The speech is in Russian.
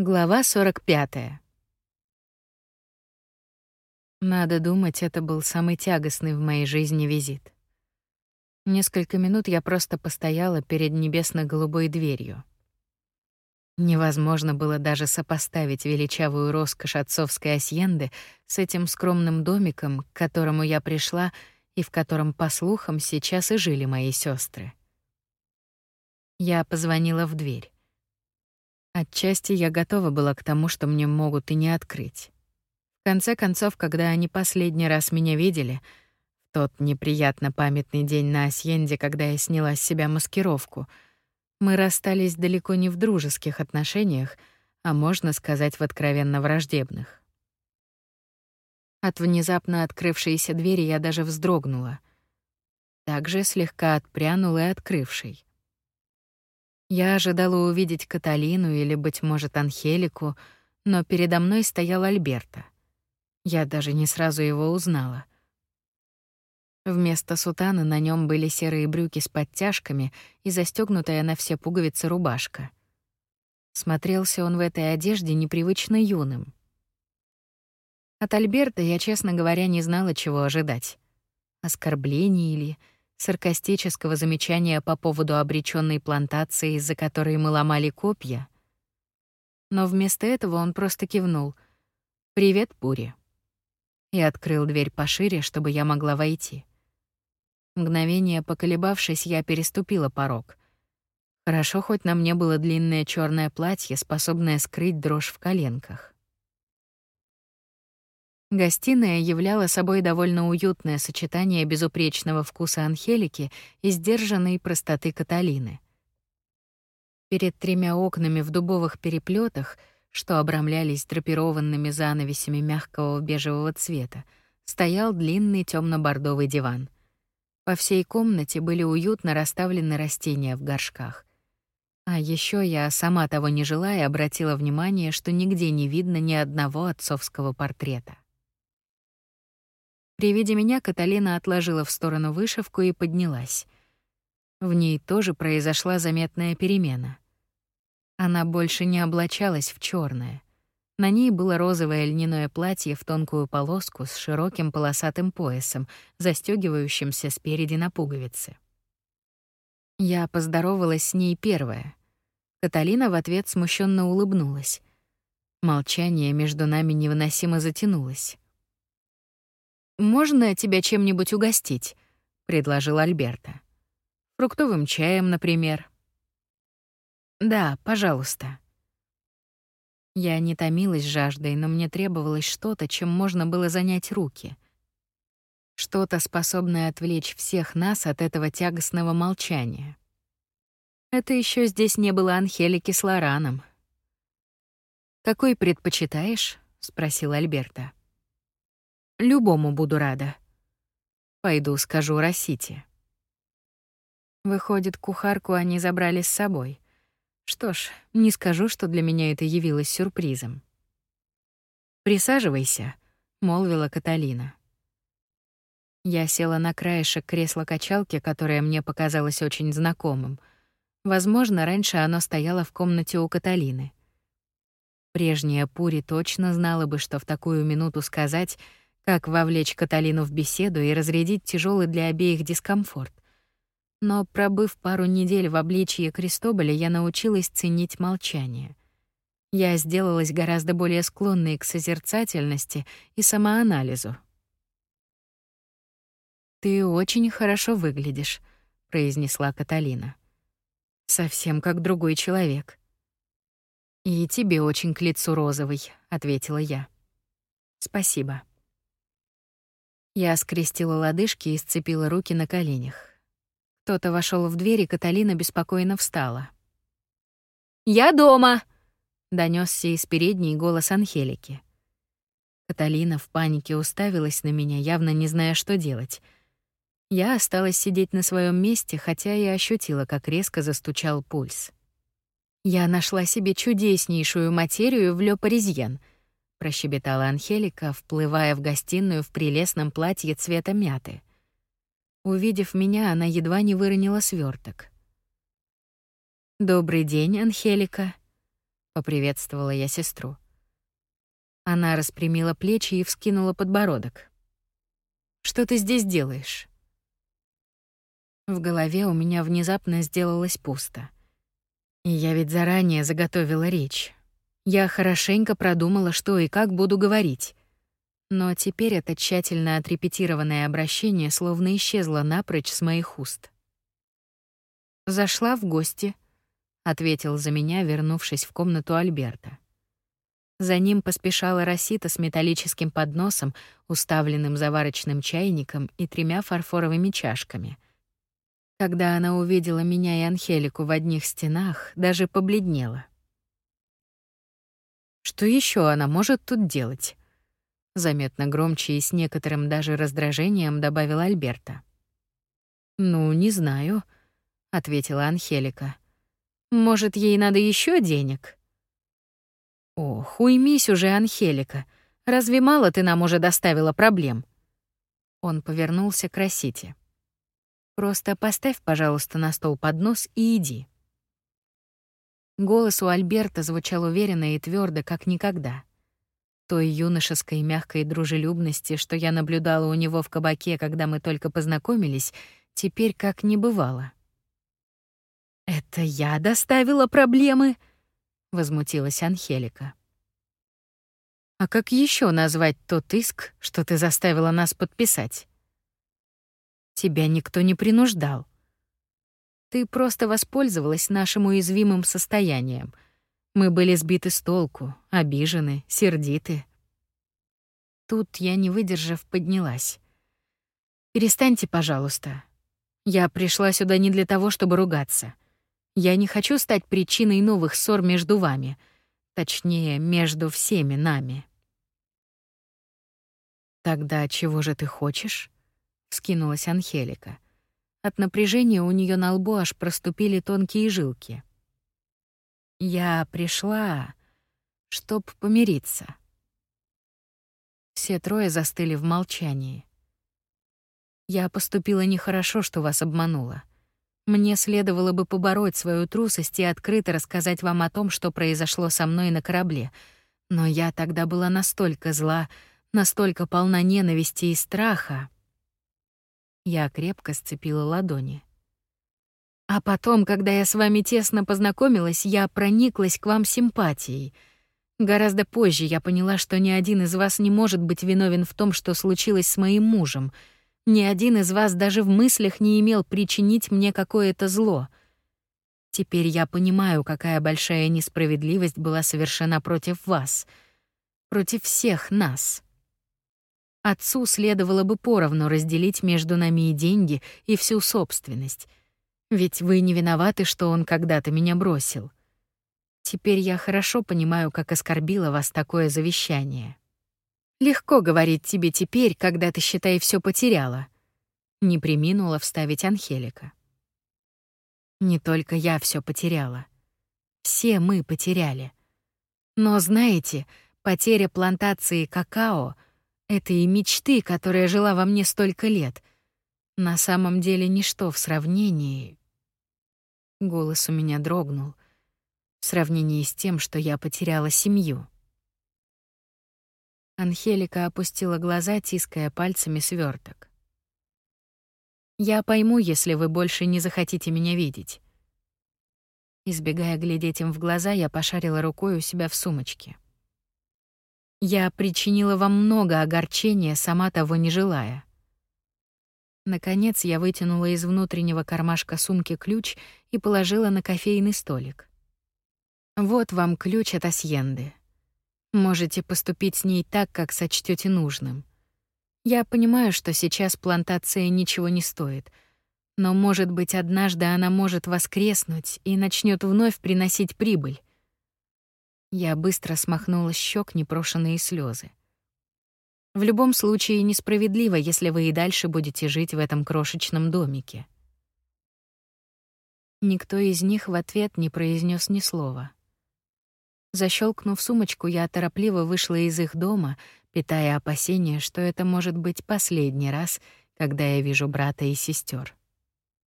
Глава 45. Надо думать, это был самый тягостный в моей жизни визит. Несколько минут я просто постояла перед небесно-голубой дверью. Невозможно было даже сопоставить величавую роскошь отцовской асьенды с этим скромным домиком, к которому я пришла и в котором, по слухам, сейчас и жили мои сестры. Я позвонила в дверь. Отчасти я готова была к тому, что мне могут и не открыть. В конце концов, когда они последний раз меня видели, в тот неприятно памятный день на Асьенде, когда я сняла с себя маскировку, мы расстались далеко не в дружеских отношениях, а можно сказать, в откровенно враждебных. От внезапно открывшейся двери я даже вздрогнула. Также слегка отпрянула и открывшей. Я ожидала увидеть Каталину или, быть может, Анхелику, но передо мной стоял Альберто. Я даже не сразу его узнала. Вместо сутаны на нем были серые брюки с подтяжками и застегнутая на все пуговицы рубашка. Смотрелся он в этой одежде непривычно юным. От Альберта я, честно говоря, не знала, чего ожидать. Оскорблений или саркастического замечания по поводу обречённой плантации, из-за которой мы ломали копья. Но вместо этого он просто кивнул. «Привет, Пури». И открыл дверь пошире, чтобы я могла войти. Мгновение поколебавшись, я переступила порог. Хорошо, хоть на мне было длинное чёрное платье, способное скрыть дрожь в коленках. Гостиная являла собой довольно уютное сочетание безупречного вкуса Анхелики и сдержанной простоты Каталины. Перед тремя окнами в дубовых переплетах, что обрамлялись драпированными занавесями мягкого бежевого цвета, стоял длинный темно бордовый диван. По всей комнате были уютно расставлены растения в горшках. А еще я, сама того не желая, обратила внимание, что нигде не видно ни одного отцовского портрета. При виде меня Каталина отложила в сторону вышивку и поднялась. В ней тоже произошла заметная перемена. Она больше не облачалась в черное. На ней было розовое льняное платье в тонкую полоску с широким полосатым поясом, застегивающимся спереди на пуговицы. Я поздоровалась с ней первая. Каталина в ответ смущенно улыбнулась. Молчание между нами невыносимо затянулось. «Можно тебя чем-нибудь угостить?» — предложил Альберта. «Фруктовым чаем, например». «Да, пожалуйста». Я не томилась жаждой, но мне требовалось что-то, чем можно было занять руки. Что-то, способное отвлечь всех нас от этого тягостного молчания. Это еще здесь не было Анхелики с Лораном. «Какой предпочитаешь?» — спросил Альберта. Любому буду рада. Пойду скажу Росите. Выходит, кухарку они забрали с собой. Что ж, не скажу, что для меня это явилось сюрпризом. «Присаживайся», — молвила Каталина. Я села на краешек кресла-качалки, которое мне показалось очень знакомым. Возможно, раньше оно стояло в комнате у Каталины. Прежняя Пури точно знала бы, что в такую минуту сказать — как вовлечь Каталину в беседу и разрядить тяжелый для обеих дискомфорт. Но пробыв пару недель в обличье Крестоболя, я научилась ценить молчание. Я сделалась гораздо более склонной к созерцательности и самоанализу. «Ты очень хорошо выглядишь», — произнесла Каталина. «Совсем как другой человек». «И тебе очень к лицу розовый», — ответила я. «Спасибо». Я скрестила лодыжки и сцепила руки на коленях. Кто-то вошел в дверь, и Каталина беспокойно встала. «Я дома!» — донесся из передней голос Анхелики. Каталина в панике уставилась на меня, явно не зная, что делать. Я осталась сидеть на своем месте, хотя и ощутила, как резко застучал пульс. Я нашла себе чудеснейшую материю в Ле прощебетала Анхелика, вплывая в гостиную в прелестном платье цвета мяты. Увидев меня, она едва не выронила сверток. Добрый день, Анхелика, поприветствовала я сестру. Она распрямила плечи и вскинула подбородок. Что ты здесь делаешь? В голове у меня внезапно сделалось пусто. И я ведь заранее заготовила речь. Я хорошенько продумала, что и как буду говорить. Но теперь это тщательно отрепетированное обращение словно исчезло напрочь с моих уст. «Зашла в гости», — ответил за меня, вернувшись в комнату Альберта. За ним поспешала Росита с металлическим подносом, уставленным заварочным чайником и тремя фарфоровыми чашками. Когда она увидела меня и Анхелику в одних стенах, даже побледнела. Что еще она может тут делать? заметно громче и с некоторым даже раздражением добавила Альберта. Ну, не знаю, ответила Анхелика. Может, ей надо еще денег? Ох, уймись уже, Анхелика. Разве мало ты нам уже доставила проблем? Он повернулся к Росите. Просто поставь, пожалуйста, на стол поднос и иди. Голос у Альберта звучал уверенно и твердо, как никогда той юношеской мягкой дружелюбности, что я наблюдала у него в кабаке, когда мы только познакомились, теперь как не бывало. «Это я доставила проблемы?» — возмутилась Анхелика. «А как еще назвать тот иск, что ты заставила нас подписать?» «Тебя никто не принуждал. Ты просто воспользовалась нашим уязвимым состоянием — мы были сбиты с толку, обижены, сердиты. Тут я, не выдержав, поднялась. «Перестаньте, пожалуйста. Я пришла сюда не для того, чтобы ругаться. Я не хочу стать причиной новых ссор между вами, точнее, между всеми нами». «Тогда чего же ты хочешь?» — вскинулась Анхелика. От напряжения у нее на лбу аж проступили тонкие жилки. Я пришла, чтоб помириться. Все трое застыли в молчании. Я поступила нехорошо, что вас обманула. Мне следовало бы побороть свою трусость и открыто рассказать вам о том, что произошло со мной на корабле. Но я тогда была настолько зла, настолько полна ненависти и страха. Я крепко сцепила ладони. А потом, когда я с вами тесно познакомилась, я прониклась к вам симпатией. Гораздо позже я поняла, что ни один из вас не может быть виновен в том, что случилось с моим мужем. Ни один из вас даже в мыслях не имел причинить мне какое-то зло. Теперь я понимаю, какая большая несправедливость была совершена против вас, против всех нас. Отцу следовало бы поровну разделить между нами и деньги, и всю собственность. Ведь вы не виноваты, что он когда-то меня бросил. Теперь я хорошо понимаю, как оскорбило вас такое завещание. Легко говорить тебе теперь, когда ты, считай, все потеряла. Не приминула вставить Анхелика. Не только я все потеряла. Все мы потеряли. Но знаете, потеря плантации какао — это и мечты, которая жила во мне столько лет. На самом деле ничто в сравнении Голос у меня дрогнул в сравнении с тем, что я потеряла семью. Анхелика опустила глаза, тиская пальцами сверток. Я пойму, если вы больше не захотите меня видеть. Избегая глядеть им в глаза, я пошарила рукой у себя в сумочке. Я причинила вам много огорчения, сама того не желая. Наконец я вытянула из внутреннего кармашка сумки ключ и положила на кофейный столик. Вот вам ключ от Асьенды. Можете поступить с ней так, как сочтете нужным. Я понимаю, что сейчас плантация ничего не стоит, но, может быть, однажды она может воскреснуть и начнет вновь приносить прибыль. Я быстро смахнула с щек непрошенные слезы. В любом случае несправедливо, если вы и дальше будете жить в этом крошечном домике. Никто из них в ответ не произнес ни слова. Защелкнув сумочку, я торопливо вышла из их дома, питая опасения, что это может быть последний раз, когда я вижу брата и сестер.